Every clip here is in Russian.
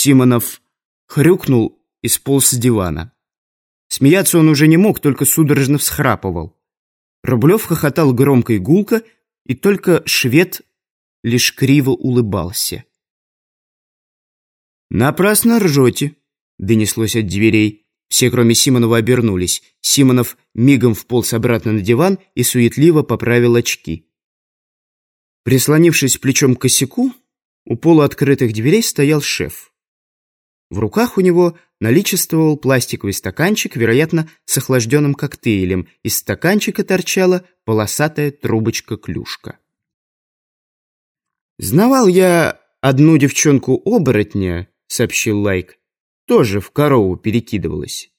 Симонов хрюкнул и сполз с дивана. Смеяться он уже не мог, только судорожно всхрапывал. Рублев хохотал громко и гулко, и только швед лишь криво улыбался. «Напрасно ржете», — донеслось от дверей. Все, кроме Симонова, обернулись. Симонов мигом вполз обратно на диван и суетливо поправил очки. Прислонившись плечом к косяку, у полуоткрытых дверей стоял шеф. В руках у него наличествовал пластиковый стаканчик, вероятно, с охлажденным коктейлем. Из стаканчика торчала полосатая трубочка-клюшка. «Знавал я одну девчонку-оборотня», — сообщил Лайк. «Тоже в корову перекидывалась.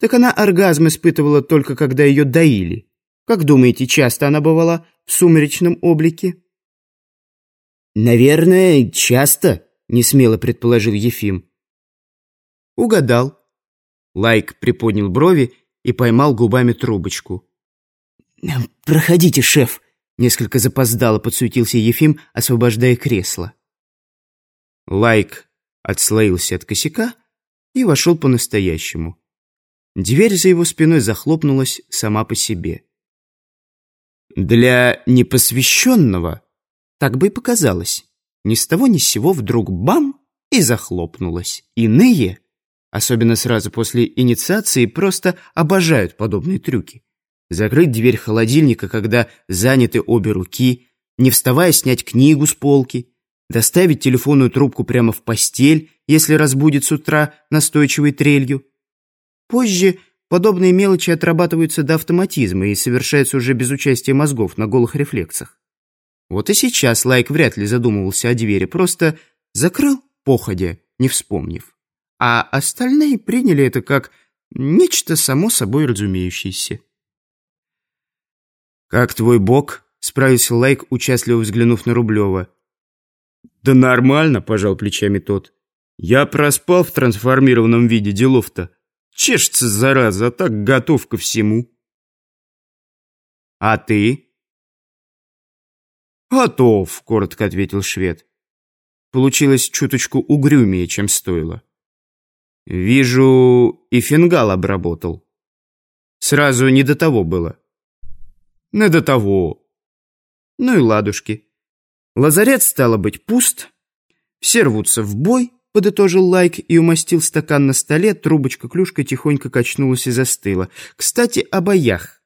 Так она оргазм испытывала только когда ее доили. Как думаете, часто она бывала в сумеречном облике?» «Наверное, часто», — несмело предположил Ефим. «Угадал». Лайк приподнял брови и поймал губами трубочку. «Проходите, шеф», — несколько запоздало подсуетился Ефим, освобождая кресло. Лайк отслоился от косяка и вошел по-настоящему. Дверь за его спиной захлопнулась сама по себе. Для непосвященного так бы и показалось. Ни с того ни с сего вдруг бам и захлопнулась. Иные особенно сразу после инициации, просто обожают подобные трюки. Закрыть дверь холодильника, когда заняты обе руки, не вставая снять книгу с полки, доставить телефонную трубку прямо в постель, если разбудит с утра настойчивой трелью. Позже подобные мелочи отрабатываются до автоматизма и совершаются уже без участия мозгов на голых рефлексах. Вот и сейчас Лайк вряд ли задумывался о двери, просто закрыл походя, не вспомнив а остальные приняли это как нечто само собой разумеющееся. «Как твой бог?» — справился Лайк, участливо взглянув на Рублева. «Да нормально», — пожал плечами тот. «Я проспал в трансформированном виде делов-то. Чешется, зараза, а так готов ко всему». «А ты?» «Готов», — коротко ответил швед. Получилось чуточку угрюмее, чем стоило. Вижу, и фингал обработал. Сразу не до того было. Не до того. Ну и ладушки. Лазарет стало быть пуст. Все рвутся в бой, подытожил Лайк и умастил стакан на столе, трубочка-клюшка тихонько качнулась и застыла. Кстати, о боях.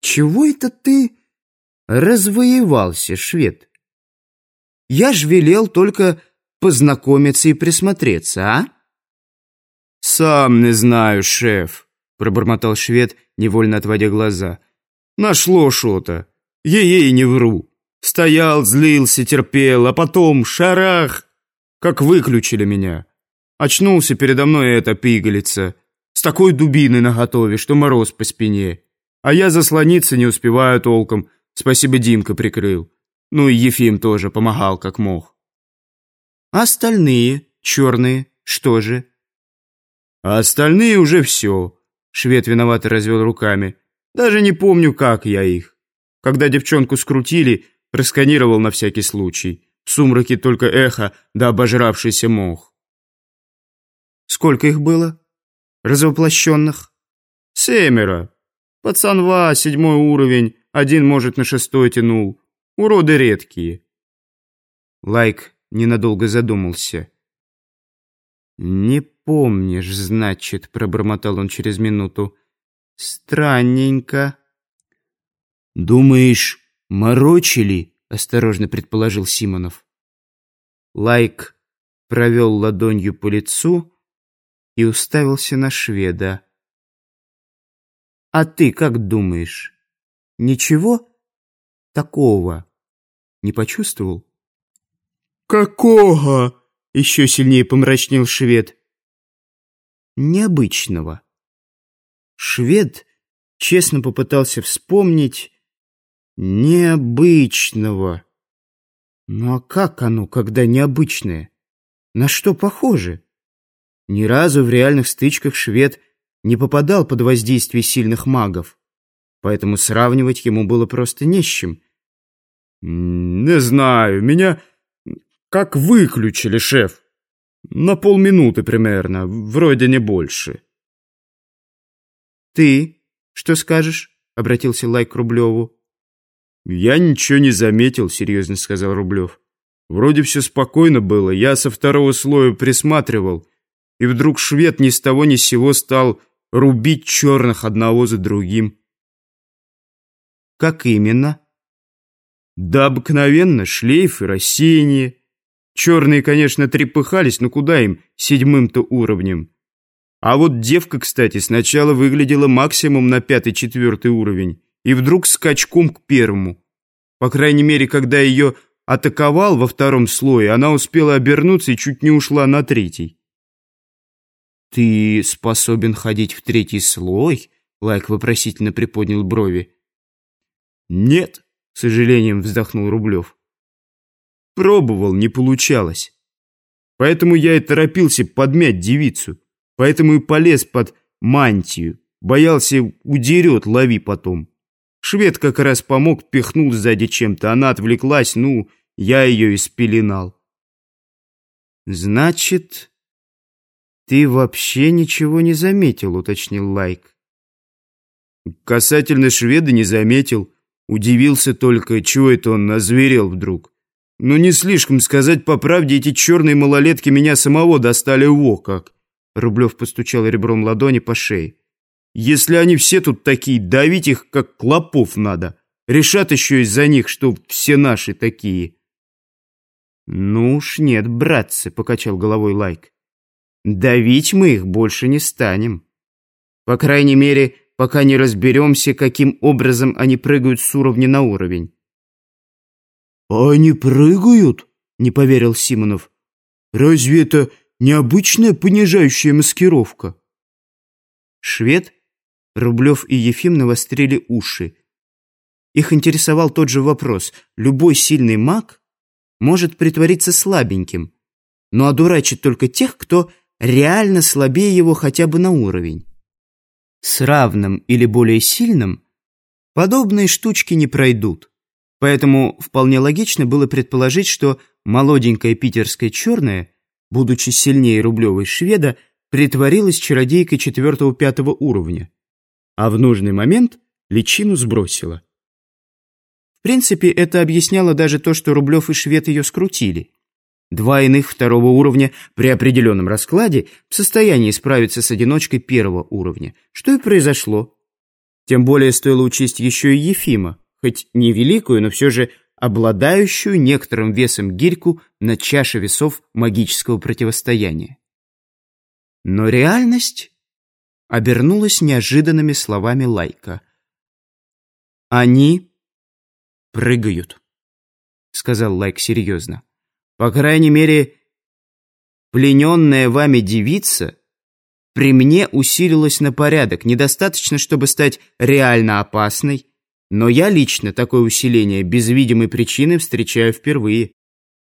Чего это ты развоевался, швед? Я ж велел только познакомиться и присмотреться, а? «Сам не знаю, шеф», — пробормотал швед, невольно отводя глаза. «Нашло что-то. Ей-ей не вру. Стоял, злился, терпел, а потом шарах, как выключили меня. Очнулся передо мной эта пигалица, с такой дубиной наготове, что мороз по спине. А я заслониться не успеваю толком, спасибо Димка прикрыл. Ну и Ефим тоже помогал, как мог». «А остальные, черные, что же?» А остальные уже все. Швед виновато развел руками. Даже не помню, как я их. Когда девчонку скрутили, просканировал на всякий случай. В сумраке только эхо да обожравшийся мох. Сколько их было? Развоплощенных? Семеро. Пацанва, седьмой уровень, один, может, на шестой тянул. Уроды редкие. Лайк ненадолго задумался. «Не помнишь, значит», — пробормотал он через минуту. «Странненько». «Думаешь, морочили?» — осторожно предположил Симонов. Лайк провел ладонью по лицу и уставился на шведа. «А ты как думаешь, ничего такого не почувствовал?» «Какого?» Еще сильнее помрачнел швед. Необычного. Швед честно попытался вспомнить необычного. Ну а как оно, когда необычное? На что похоже? Ни разу в реальных стычках швед не попадал под воздействие сильных магов, поэтому сравнивать ему было просто не с чем. «Не знаю, меня как выключили, шеф. На полминуты примерно, вроде не больше. «Ты что скажешь?» — обратился Лайк к Рублеву. «Я ничего не заметил», — серьезно сказал Рублев. «Вроде все спокойно было, я со второго слоя присматривал, и вдруг швед ни с того ни с сего стал рубить черных одного за другим». «Как именно?» «Да обыкновенно, шлейф и рассеяние. Черные, конечно, трепыхались, но куда им седьмым-то уровнем? А вот девка, кстати, сначала выглядела максимум на пятый-четвертый уровень, и вдруг скачком к первому. По крайней мере, когда ее атаковал во втором слое, она успела обернуться и чуть не ушла на третий. «Ты способен ходить в третий слой?» Лайк вопросительно приподнял брови. «Нет», — с сожалением вздохнул Рублев. Пробовал, не получалось. Поэтому я и торопился подмять девицу. Поэтому и полез под мантию. Боялся, удерет, лови потом. Швед как раз помог, пихнул сзади чем-то. Она отвлеклась, ну, я ее и спеленал. «Значит, ты вообще ничего не заметил», — уточнил Лайк. Касательно шведа не заметил. Удивился только, чего это он озверел вдруг. Но не слишком сказать по правде, эти черные малолетки меня самого достали во как. Рублев постучал ребром ладони по шее. Если они все тут такие, давить их как клопов надо. Решат еще из-за них, что все наши такие. Ну уж нет, братцы, покачал головой Лайк. Давить мы их больше не станем. По крайней мере, пока не разберемся, каким образом они прыгают с уровня на уровень. «А они прыгают?» — не поверил Симонов. «Разве это необычная понижающая маскировка?» Швед, Рублев и Ефим навострили уши. Их интересовал тот же вопрос. Любой сильный маг может притвориться слабеньким, но одурачит только тех, кто реально слабее его хотя бы на уровень. С равным или более сильным подобные штучки не пройдут. Поэтому вполне логично было предположить, что молоденькая питерская черная, будучи сильнее рублевой шведа, притворилась чародейкой четвертого-пятого уровня, а в нужный момент личину сбросила. В принципе, это объясняло даже то, что Рублев и Швед ее скрутили. Два иных второго уровня при определенном раскладе в состоянии справиться с одиночкой первого уровня, что и произошло. Тем более стоило учесть еще и Ефима, хоть не великую, но все же обладающую некоторым весом гирьку на чаше весов магического противостояния. Но реальность обернулась неожиданными словами Лайка. «Они прыгают», — сказал Лайк серьезно. «По крайней мере, плененная вами девица при мне усилилась на порядок, недостаточно, чтобы стать реально опасной, но я лично такое усиление без видимой причины встречаю впервые.